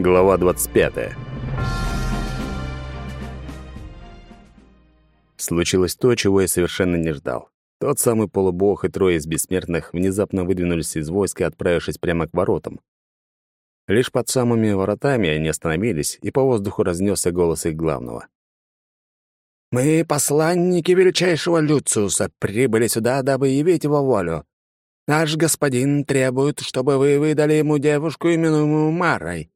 Глава 25. Случилось то, чего я совершенно не ждал. Тот самый полубог и трое из бессмертных внезапно выдвинулись из войска, отправившись прямо к воротам. Лишь под самыми воротами они остановились, и по воздуху разнесся голос их главного. «Мы, посланники величайшего Люциуса, прибыли сюда, дабы явить его волю. Наш господин требует, чтобы вы выдали ему девушку, именуемую Марой.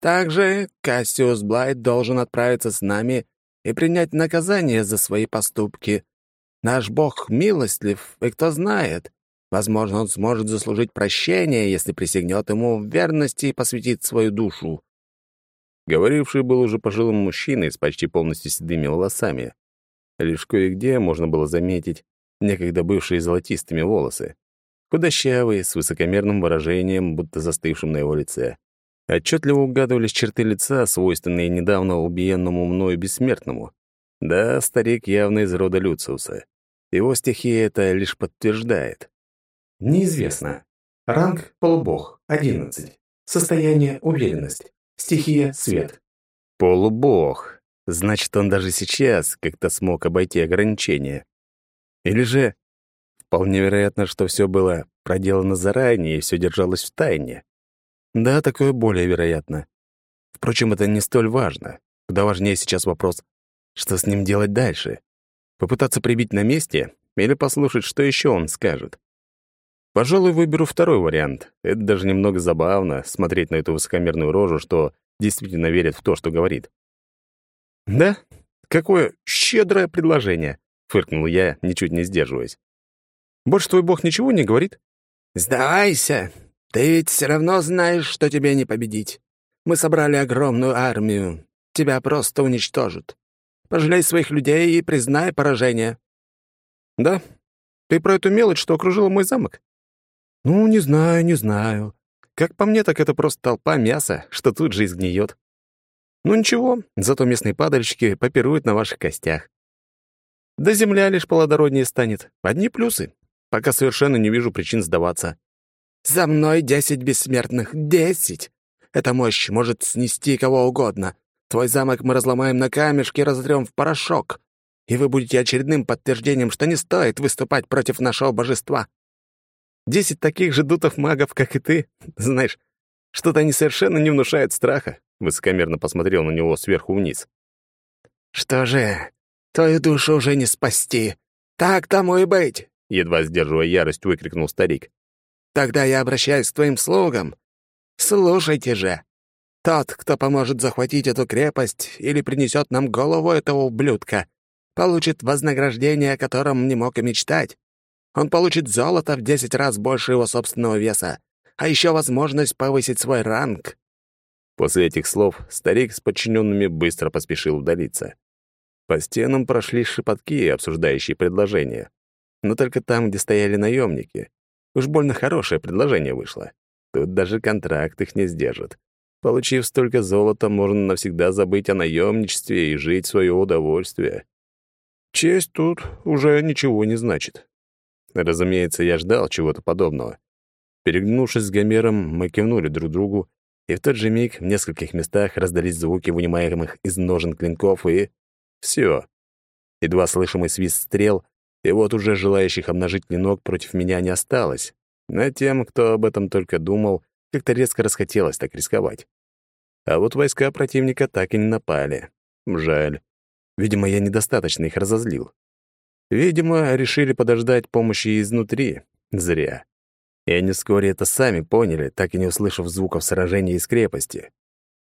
Также Кассиус Блайт должен отправиться с нами и принять наказание за свои поступки. Наш бог милостлив, и кто знает, возможно, он сможет заслужить прощение, если присягнет ему в верности и посвятит свою душу». Говоривший был уже пожилым мужчиной с почти полностью седыми волосами. Лишь кое-где можно было заметить некогда бывшие золотистыми волосы. Худощавый, с высокомерным выражением, будто застывшим на его лице. Отчетливо угадывались черты лица, свойственные недавно убиенному мною бессмертному. Да, старик явно из рода Люциуса. Его стихия это лишь подтверждает. Неизвестно. Ранг полубог 11. Состояние уверенность. Стихия свет. Полубог. Значит, он даже сейчас как-то смог обойти ограничения. Или же вполне вероятно, что все было проделано заранее и все держалось в тайне. Да, такое более вероятно. Впрочем, это не столь важно. Куда важнее сейчас вопрос, что с ним делать дальше? Попытаться прибить на месте или послушать, что еще он скажет? Пожалуй, выберу второй вариант. Это даже немного забавно, смотреть на эту высокомерную рожу, что действительно верит в то, что говорит. «Да? Какое щедрое предложение!» — фыркнул я, ничуть не сдерживаясь. «Больше твой бог ничего не говорит?» «Сдавайся! Ты ведь все равно знаешь, что тебе не победить. Мы собрали огромную армию. Тебя просто уничтожат. Пожалей своих людей и признай поражение». «Да? Ты про эту мелочь, что окружила мой замок?» «Ну, не знаю, не знаю. Как по мне, так это просто толпа мяса, что тут же изгниет. Ну ничего, зато местные падальщики попируют на ваших костях. Да земля лишь плодороднее станет. Одни плюсы. Пока совершенно не вижу причин сдаваться. «За мной десять бессмертных! Десять! Эта мощь может снести кого угодно. Твой замок мы разломаем на камешки разотрем в порошок. И вы будете очередным подтверждением, что не стоит выступать против нашего божества». «Десять таких же дутов магов, как и ты. Знаешь, что-то они совершенно не внушают страха», — высокомерно посмотрел на него сверху вниз. «Что же, твою душу уже не спасти. Так тому и быть!» Едва сдерживая ярость, выкрикнул старик. Тогда я обращаюсь к твоим слугам. Слушайте же. Тот, кто поможет захватить эту крепость или принесет нам голову этого ублюдка, получит вознаграждение, о котором не мог и мечтать. Он получит золото в десять раз больше его собственного веса, а еще возможность повысить свой ранг». После этих слов старик с подчиненными быстро поспешил удалиться. По стенам прошли шепотки, обсуждающие предложения. Но только там, где стояли наемники. Уж больно хорошее предложение вышло. Тут даже контракт их не сдержит. Получив столько золота, можно навсегда забыть о наемничестве и жить в свое удовольствие. Честь тут уже ничего не значит. Разумеется, я ждал чего-то подобного. Перегнувшись с Гомером, мы кивнули друг другу, и в тот же миг в нескольких местах раздались звуки вынимаемых из ножен клинков, и... все. Едва слышимый свист стрел, и вот уже желающих обнажить клинок против меня не осталось. Но тем, кто об этом только думал, как-то резко расхотелось так рисковать. А вот войска противника так и не напали. Жаль. Видимо, я недостаточно их разозлил. Видимо, решили подождать помощи изнутри. Зря. И они вскоре это сами поняли, так и не услышав звуков сражения из крепости.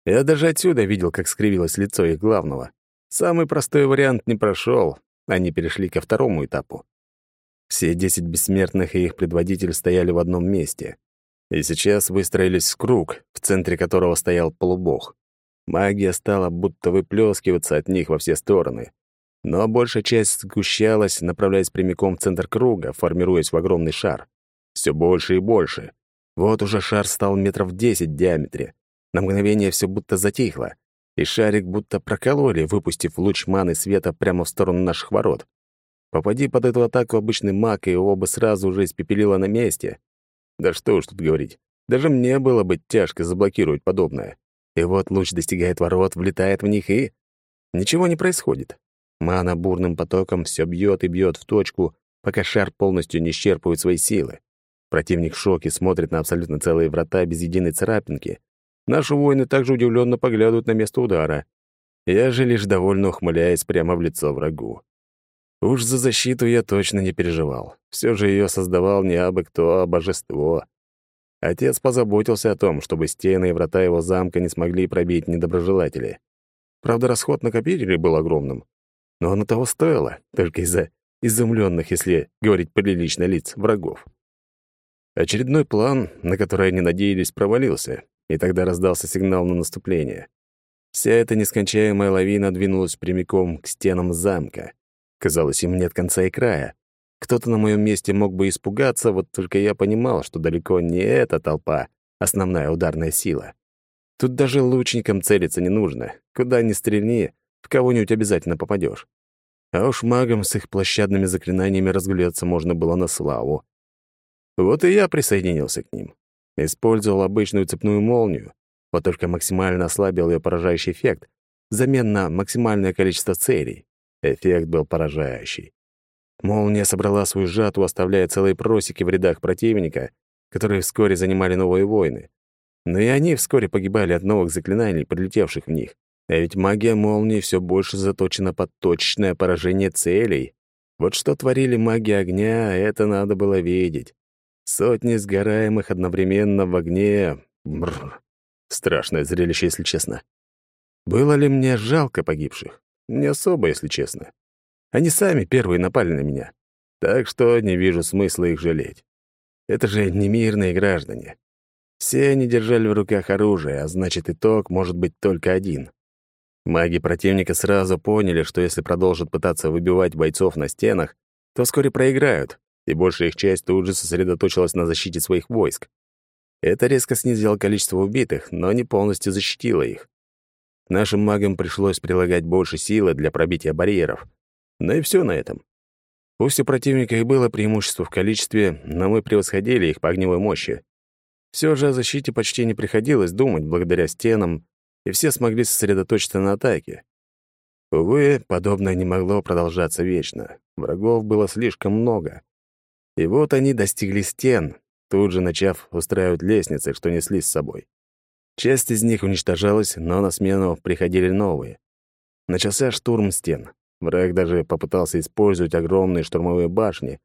Я даже отсюда видел, как скривилось лицо их главного. Самый простой вариант не прошел, они перешли ко второму этапу. Все десять бессмертных и их предводитель стояли в одном месте. И сейчас выстроились в круг, в центре которого стоял полубог. Магия стала будто выплескиваться от них во все стороны. Но большая часть сгущалась, направляясь прямиком в центр круга, формируясь в огромный шар. Все больше и больше. Вот уже шар стал метров десять в диаметре. На мгновение все будто затихло и шарик будто прокололи, выпустив луч маны света прямо в сторону наших ворот. Попади под эту атаку обычный маг, и его бы сразу уже испепелило на месте. Да что уж тут говорить, даже мне было бы тяжко заблокировать подобное. И вот луч достигает ворот, влетает в них, и... Ничего не происходит. Мана бурным потоком все бьет и бьет в точку, пока шар полностью не исчерпывает свои силы. Противник в шоке смотрит на абсолютно целые врата без единой царапинки. Наши воины также удивленно поглядывают на место удара. Я же лишь довольно ухмыляясь прямо в лицо врагу. Уж за защиту я точно не переживал. Все же ее создавал не абы кто, а божество. Отец позаботился о том, чтобы стены и врата его замка не смогли пробить недоброжелатели. Правда, расход накопителей был огромным, но оно того стоило, только из-за изумленных, если говорить прилично, лиц врагов. Очередной план, на который они надеялись, провалился, и тогда раздался сигнал на наступление. Вся эта нескончаемая лавина двинулась прямиком к стенам замка. Казалось, им нет конца и края. Кто-то на моем месте мог бы испугаться, вот только я понимал, что далеко не эта толпа — основная ударная сила. Тут даже лучникам целиться не нужно. Куда ни стрельни, в кого-нибудь обязательно попадешь. А уж магам с их площадными заклинаниями разглядеться можно было на славу. Вот и я присоединился к ним. Использовал обычную цепную молнию, вот только максимально ослабил ее поражающий эффект, взамен на максимальное количество целей. Эффект был поражающий. Молния собрала свою жатву, оставляя целые просеки в рядах противника, которые вскоре занимали новые войны. Но и они вскоре погибали от новых заклинаний, прилетевших в них. А ведь магия молнии все больше заточена под точечное поражение целей. Вот что творили маги огня, это надо было видеть. Сотни сгораемых одновременно в огне. Бррр. Страшное зрелище, если честно. Было ли мне жалко погибших? Не особо, если честно. Они сами первые напали на меня. Так что не вижу смысла их жалеть. Это же не мирные граждане. Все они держали в руках оружие, а значит, итог может быть только один. Маги противника сразу поняли, что если продолжат пытаться выбивать бойцов на стенах, то вскоре проиграют, и большая их часть тут же сосредоточилась на защите своих войск. Это резко снизило количество убитых, но не полностью защитило их. Нашим магам пришлось прилагать больше силы для пробития барьеров. Но и все на этом. Пусть у противника и было преимущество в количестве, но мы превосходили их по огневой мощи. Все же о защите почти не приходилось думать благодаря стенам и все смогли сосредоточиться на атаке. Увы, подобное не могло продолжаться вечно. Врагов было слишком много. И вот они достигли стен, тут же начав устраивать лестницы, что несли с собой. Часть из них уничтожалась, но на смену приходили новые. Начался штурм стен. Враг даже попытался использовать огромные штурмовые башни.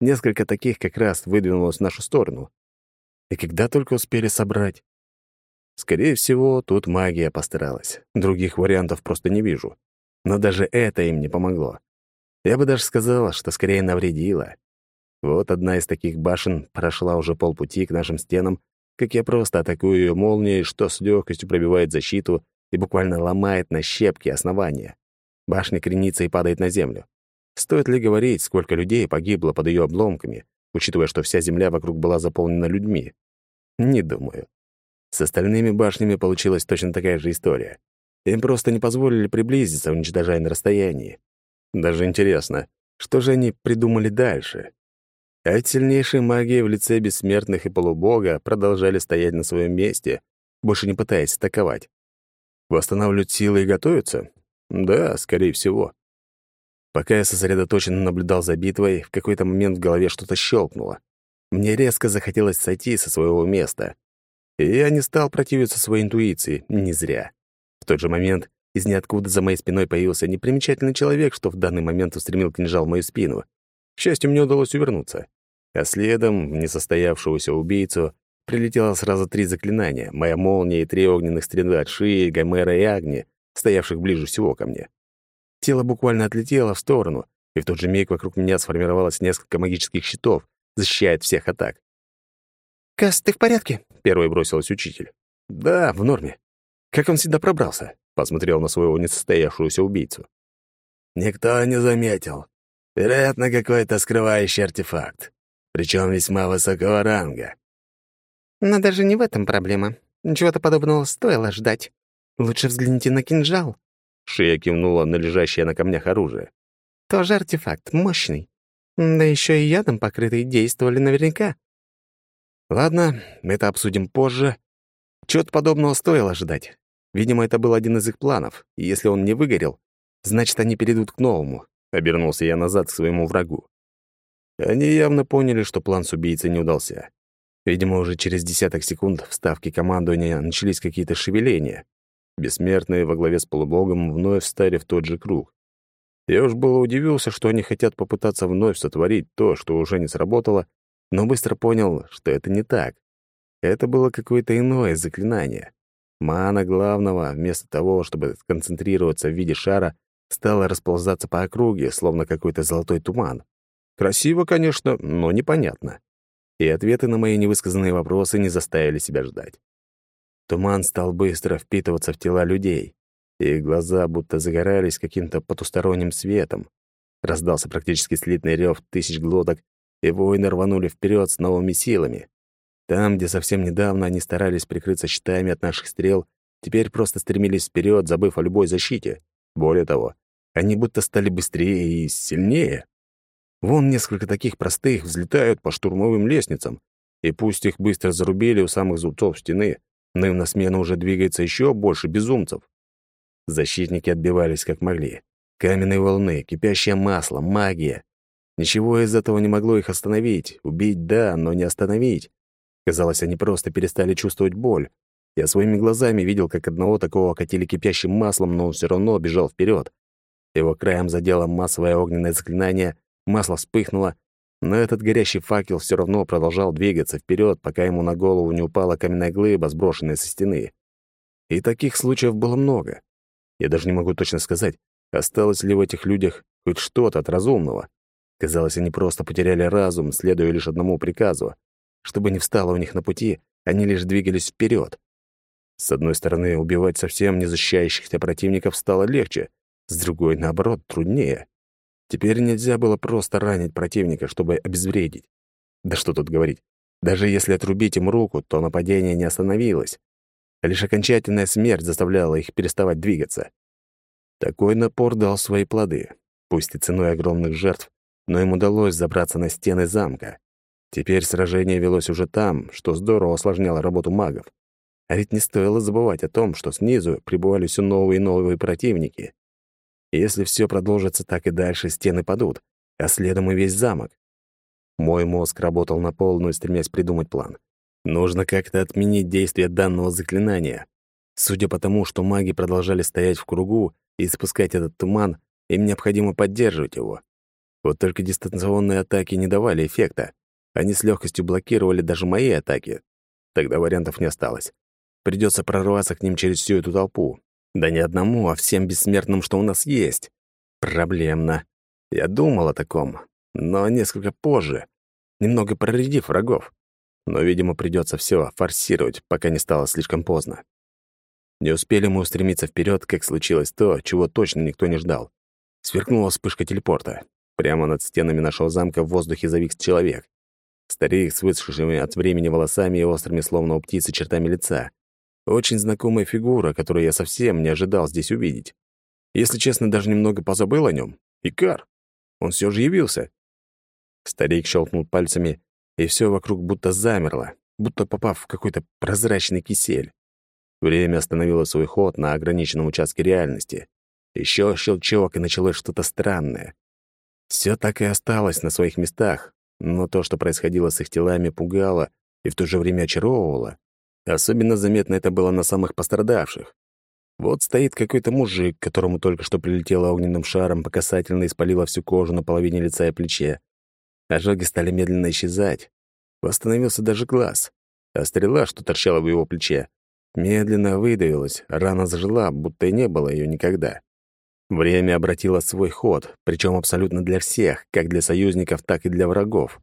Несколько таких как раз выдвинулось в нашу сторону. И когда только успели собрать? Скорее всего, тут магия постаралась. Других вариантов просто не вижу. Но даже это им не помогло. Я бы даже сказала, что скорее навредила. Вот одна из таких башен прошла уже полпути к нашим стенам, как я просто атакую ее молнией, что с легкостью пробивает защиту и буквально ломает на щепки основания. Башня кренится и падает на землю. Стоит ли говорить, сколько людей погибло под ее обломками, учитывая, что вся земля вокруг была заполнена людьми? Не думаю. С остальными башнями получилась точно такая же история. Им просто не позволили приблизиться, уничтожая на расстоянии. Даже интересно, что же они придумали дальше? А ведь сильнейшие маги в лице бессмертных и полубога продолжали стоять на своем месте, больше не пытаясь атаковать. Восстанавливают силы и готовятся? Да, скорее всего. Пока я сосредоточенно наблюдал за битвой, в какой-то момент в голове что-то щелкнуло. Мне резко захотелось сойти со своего места. И я не стал противиться своей интуиции, не зря. В тот же момент из ниоткуда за моей спиной появился непримечательный человек, что в данный момент устремил кинжал в мою спину. К счастью, мне удалось увернуться. А следом, в несостоявшегося убийцу, прилетело сразу три заклинания — моя молния и три огненных стрелы от Шии, Гомера и Агни, стоявших ближе всего ко мне. Тело буквально отлетело в сторону, и в тот же миг вокруг меня сформировалось несколько магических щитов, защищая от всех атак. «Кас, ты в порядке?» — первой бросилась учитель. «Да, в норме. Как он сюда пробрался?» — посмотрел на своего несостоявшегося убийцу. «Никто не заметил. Вероятно, какой-то скрывающий артефакт. Причем весьма высокого ранга». «Но даже не в этом проблема. Чего-то подобного стоило ждать. Лучше взгляните на кинжал». Шея кивнула на лежащее на камнях оружие. «Тоже артефакт, мощный. Да еще и ядом покрытый, действовали наверняка. Ладно, это обсудим позже. Чего-то подобного стоило ожидать. Видимо, это был один из их планов, и если он не выгорел, значит, они перейдут к новому. Обернулся я назад к своему врагу. Они явно поняли, что план с убийцей не удался. Видимо, уже через десяток секунд в ставке командования начались какие-то шевеления. Бессмертные во главе с полубогом вновь встали в тот же круг. Я уж было удивился, что они хотят попытаться вновь сотворить то, что уже не сработало, но быстро понял, что это не так. Это было какое-то иное заклинание. Мана главного, вместо того, чтобы сконцентрироваться в виде шара, стала расползаться по округе, словно какой-то золотой туман. Красиво, конечно, но непонятно. И ответы на мои невысказанные вопросы не заставили себя ждать. Туман стал быстро впитываться в тела людей и глаза будто загорались каким-то потусторонним светом. Раздался практически слитный рев тысяч глоток, и воины рванули вперед с новыми силами. Там, где совсем недавно они старались прикрыться щитами от наших стрел, теперь просто стремились вперед, забыв о любой защите. Более того, они будто стали быстрее и сильнее. Вон несколько таких простых взлетают по штурмовым лестницам, и пусть их быстро зарубили у самых зубцов стены, но им на смену уже двигается еще больше безумцев. Защитники отбивались как могли. Каменные волны, кипящее масло, магия. Ничего из этого не могло их остановить. Убить — да, но не остановить. Казалось, они просто перестали чувствовать боль. Я своими глазами видел, как одного такого окатили кипящим маслом, но он все равно бежал вперед. Его краем задело массовое огненное заклинание, масло вспыхнуло, но этот горящий факел все равно продолжал двигаться вперед, пока ему на голову не упала каменная глыба, сброшенная со стены. И таких случаев было много. Я даже не могу точно сказать, осталось ли в этих людях хоть что-то от разумного. Казалось, они просто потеряли разум, следуя лишь одному приказу. Чтобы не встало у них на пути, они лишь двигались вперед. С одной стороны, убивать совсем не защищающихся противников стало легче, с другой, наоборот, труднее. Теперь нельзя было просто ранить противника, чтобы обезвредить. Да что тут говорить. Даже если отрубить им руку, то нападение не остановилось. Лишь окончательная смерть заставляла их переставать двигаться. Такой напор дал свои плоды, пусть и ценой огромных жертв, но им удалось забраться на стены замка. Теперь сражение велось уже там, что здорово осложняло работу магов. А ведь не стоило забывать о том, что снизу прибывали все новые и новые противники. Если все продолжится так и дальше, стены падут, а следом и весь замок. Мой мозг работал на полную, стремясь придумать план. Нужно как-то отменить действие данного заклинания. Судя по тому, что маги продолжали стоять в кругу и спускать этот туман, им необходимо поддерживать его. Вот только дистанционные атаки не давали эффекта. Они с легкостью блокировали даже мои атаки. Тогда вариантов не осталось. Придется прорваться к ним через всю эту толпу. Да не одному, а всем бессмертным, что у нас есть. Проблемно. Я думал о таком, но несколько позже, немного проредив врагов но, видимо, придется все форсировать, пока не стало слишком поздно. Не успели мы устремиться вперед, как случилось то, чего точно никто не ждал. Сверкнула вспышка телепорта. Прямо над стенами нашего замка в воздухе завис человек. Старик с высохшими от времени волосами и острыми, словно у птицы, чертами лица. Очень знакомая фигура, которую я совсем не ожидал здесь увидеть. Если честно, даже немного позабыл о нем. Икар. Он все же явился. Старик щелкнул пальцами, и все вокруг будто замерло, будто попав в какой-то прозрачный кисель. Время остановило свой ход на ограниченном участке реальности. Еще щелчок, и началось что-то странное. Все так и осталось на своих местах, но то, что происходило с их телами, пугало и в то же время очаровывало. Особенно заметно это было на самых пострадавших. Вот стоит какой-то мужик, которому только что прилетело огненным шаром по касательно и всю кожу на половине лица и плече. Ожоги стали медленно исчезать. Восстановился даже глаз. А стрела, что торчала в его плече, медленно выдавилась, рана зажила, будто и не было ее никогда. Время обратило свой ход, причем абсолютно для всех, как для союзников, так и для врагов.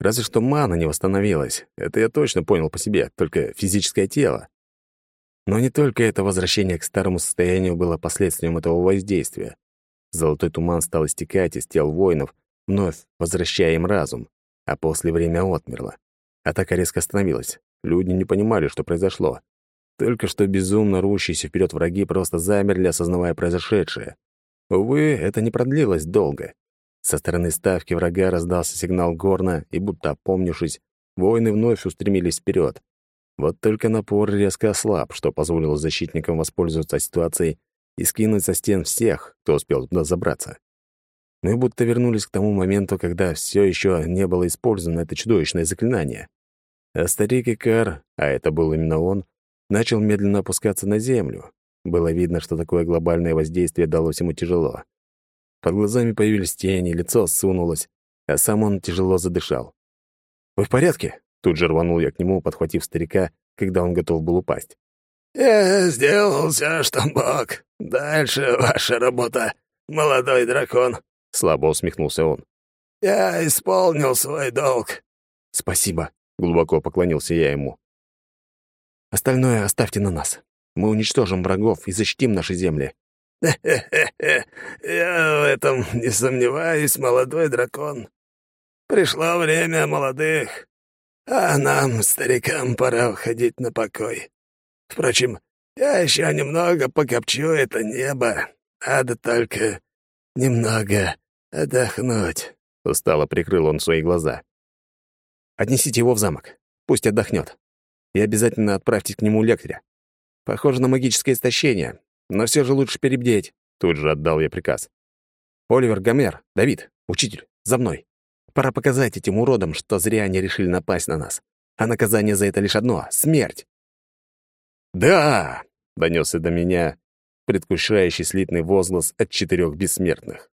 Разве что мана не восстановилась. Это я точно понял по себе, только физическое тело. Но не только это возвращение к старому состоянию было последствием этого воздействия. Золотой туман стал истекать из тел воинов, вновь возвращая им разум, а после время отмерло. Атака резко остановилась. Люди не понимали, что произошло. Только что безумно рущиеся вперед враги просто замерли, осознавая произошедшее. Увы, это не продлилось долго. Со стороны ставки врага раздался сигнал горна, и будто опомнившись, воины вновь устремились вперед. Вот только напор резко ослаб, что позволило защитникам воспользоваться ситуацией и скинуть со стен всех, кто успел туда забраться. Мы будто вернулись к тому моменту, когда все еще не было использовано это чудовищное заклинание. А старик Икар, а это был именно он, начал медленно опускаться на землю. Было видно, что такое глобальное воздействие далось ему тяжело. Под глазами появились тени, лицо сунулось, а сам он тяжело задышал. «Вы в порядке?» Тут же рванул я к нему, подхватив старика, когда он готов был упасть. «Я сделал все, что мог. Дальше ваша работа, молодой дракон», — слабо усмехнулся он. «Я исполнил свой долг». «Спасибо», — глубоко поклонился я ему. «Остальное оставьте на нас. Мы уничтожим врагов и защитим наши земли». «Хе-хе-хе, я в этом не сомневаюсь, молодой дракон. Пришло время молодых, а нам, старикам, пора уходить на покой. Впрочем, я еще немного покопчу это небо. Надо только немного отдохнуть». Устало прикрыл он свои глаза. «Отнесите его в замок. Пусть отдохнет. И обязательно отправьте к нему лекаря. Похоже на магическое истощение, но все же лучше перебдеть». Тут же отдал я приказ. «Оливер, Гомер, Давид, учитель, за мной. Пора показать этим уродам, что зря они решили напасть на нас. А наказание за это лишь одно — смерть». «Да!» — донесся до меня предвкушающий слитный возглас от четырех бессмертных.